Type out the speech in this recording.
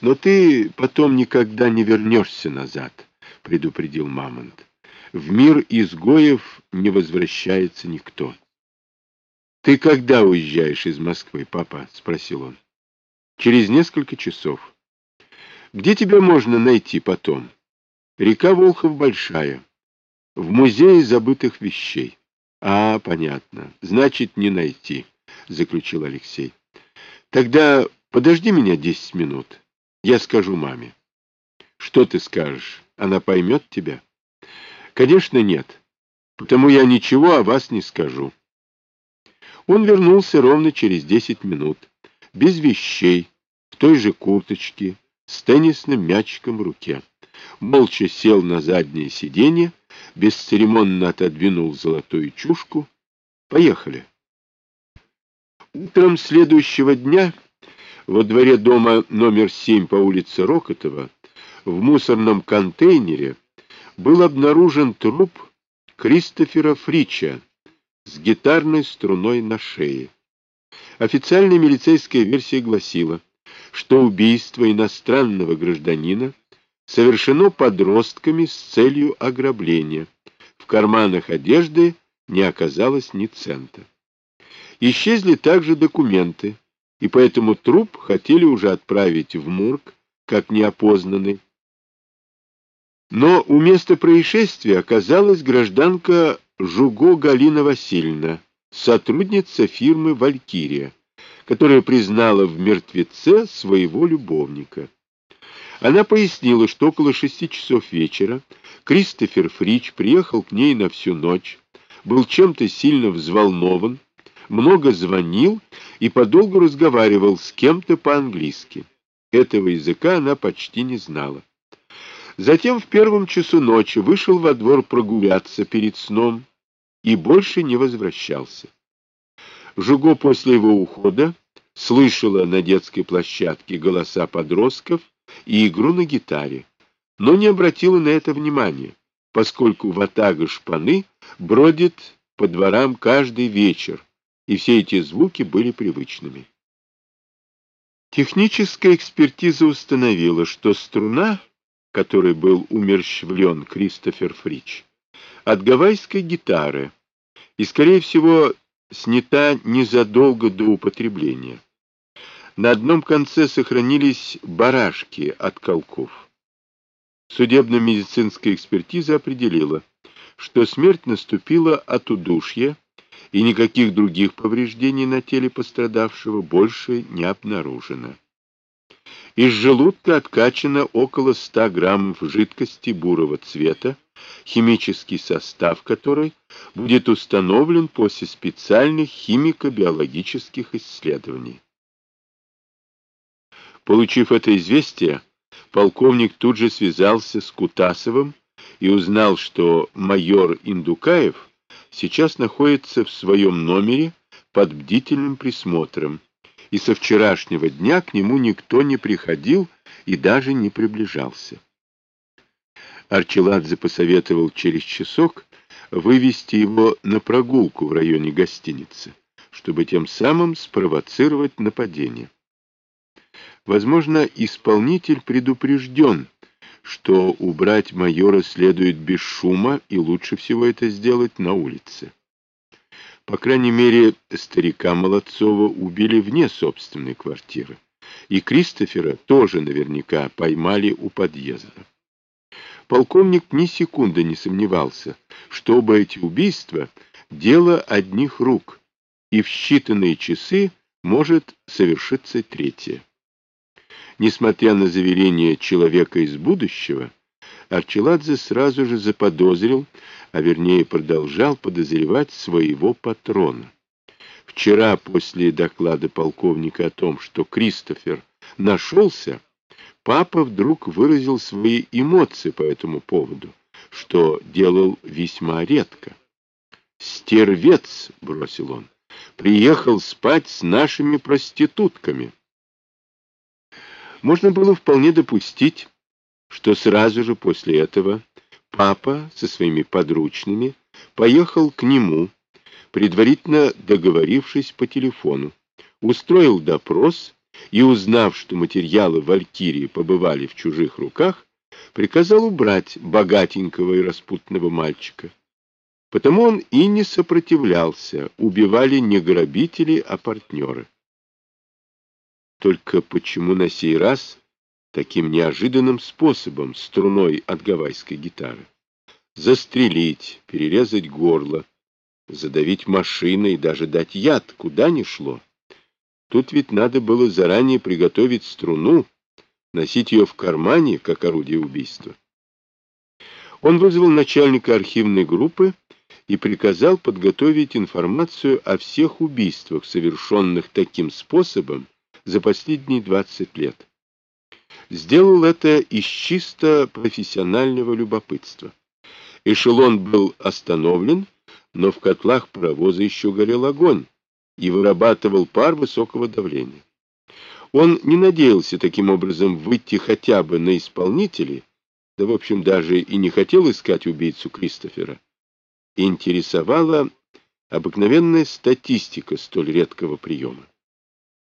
Но ты потом никогда не вернешься назад, предупредил Мамонт. В мир изгоев не возвращается никто. Ты когда уезжаешь из Москвы, папа? спросил он. Через несколько часов. Где тебя можно найти потом? Река Волхов большая. В музее забытых вещей. А, понятно. Значит, не найти, заключил Алексей. Тогда подожди меня десять минут. Я скажу маме. Что ты скажешь? Она поймет тебя? Конечно, нет. Потому я ничего о вас не скажу. Он вернулся ровно через десять минут, без вещей, в той же курточке, с теннисным мячиком в руке. Молча сел на заднее сиденье, бесцеремонно отодвинул золотую чушку. Поехали. Утром следующего дня во дворе дома номер 7 по улице Рокотова в мусорном контейнере был обнаружен труп Кристофера Фрича с гитарной струной на шее. Официальная милицейская версия гласила, что убийство иностранного гражданина совершено подростками с целью ограбления. В карманах одежды не оказалось ни цента. Исчезли также документы, и поэтому труп хотели уже отправить в морг, как неопознанный. Но у места происшествия оказалась гражданка Жуго Галина Васильевна, сотрудница фирмы «Валькирия», которая признала в мертвеце своего любовника. Она пояснила, что около шести часов вечера Кристофер Фрич приехал к ней на всю ночь, был чем-то сильно взволнован, много звонил и подолгу разговаривал с кем-то по-английски. Этого языка она почти не знала. Затем в первом часу ночи вышел во двор прогуляться перед сном и больше не возвращался. Жуго после его ухода слышала на детской площадке голоса подростков и игру на гитаре, но не обратила на это внимания, поскольку ватага шпаны бродит по дворам каждый вечер, и все эти звуки были привычными. Техническая экспертиза установила, что струна, которой был умерщвлен Кристофер Фрич, от гавайской гитары и, скорее всего, снята незадолго до употребления. На одном конце сохранились барашки от колков. Судебно-медицинская экспертиза определила, что смерть наступила от удушья, и никаких других повреждений на теле пострадавшего больше не обнаружено. Из желудка откачано около 100 граммов жидкости бурого цвета, химический состав которой будет установлен после специальных химико-биологических исследований. Получив это известие, полковник тут же связался с Кутасовым и узнал, что майор Индукаев сейчас находится в своем номере под бдительным присмотром, и со вчерашнего дня к нему никто не приходил и даже не приближался. Арчеладзе посоветовал через часок вывести его на прогулку в районе гостиницы, чтобы тем самым спровоцировать нападение. Возможно, исполнитель предупрежден, что убрать майора следует без шума, и лучше всего это сделать на улице. По крайней мере, старика Молодцова убили вне собственной квартиры, и Кристофера тоже наверняка поймали у подъезда. Полковник ни секунды не сомневался, что оба эти убийства — дело одних рук, и в считанные часы может совершиться третье. Несмотря на заверение человека из будущего, Арчеладзе сразу же заподозрил, а вернее продолжал подозревать своего патрона. Вчера, после доклада полковника о том, что Кристофер нашелся, папа вдруг выразил свои эмоции по этому поводу, что делал весьма редко. «Стервец!» — бросил он. «Приехал спать с нашими проститутками». Можно было вполне допустить, что сразу же после этого папа со своими подручными поехал к нему, предварительно договорившись по телефону, устроил допрос и, узнав, что материалы Валькирии побывали в чужих руках, приказал убрать богатенького и распутного мальчика. Потому он и не сопротивлялся, убивали не грабители, а партнеры. Только почему на сей раз таким неожиданным способом, струной от гавайской гитары? Застрелить, перерезать горло, задавить машиной даже дать яд, куда ни шло. Тут ведь надо было заранее приготовить струну, носить ее в кармане, как орудие убийства. Он вызвал начальника архивной группы и приказал подготовить информацию о всех убийствах, совершенных таким способом за последние 20 лет. Сделал это из чисто профессионального любопытства. Эшелон был остановлен, но в котлах паровоза еще горел огонь и вырабатывал пар высокого давления. Он не надеялся таким образом выйти хотя бы на исполнителей, да, в общем, даже и не хотел искать убийцу Кристофера. Интересовала обыкновенная статистика столь редкого приема.